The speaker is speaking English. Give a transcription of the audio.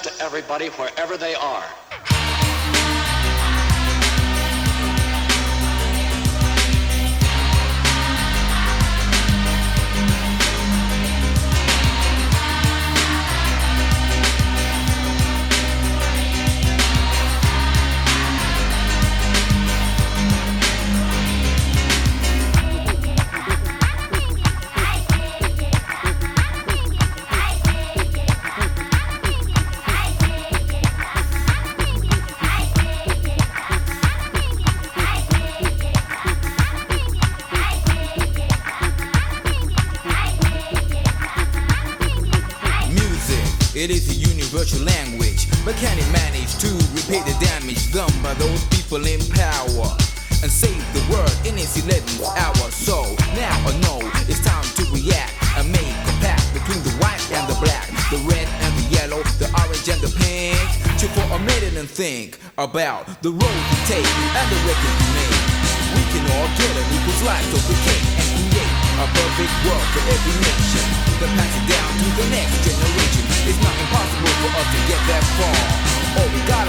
to everybody wherever they are. It is a universal language, but can it manage to repair the damage done by those people in power and save the world in its 11th hour? So now I know it's time to react and make a pact between the white and the black, the red and the yellow, the orange and the pink. For a minute and think about the road take and the record make. We can all get an equal perfect world for every nation. Then pass it down to the next generation. It's not impossible for us to get that far. All we gotta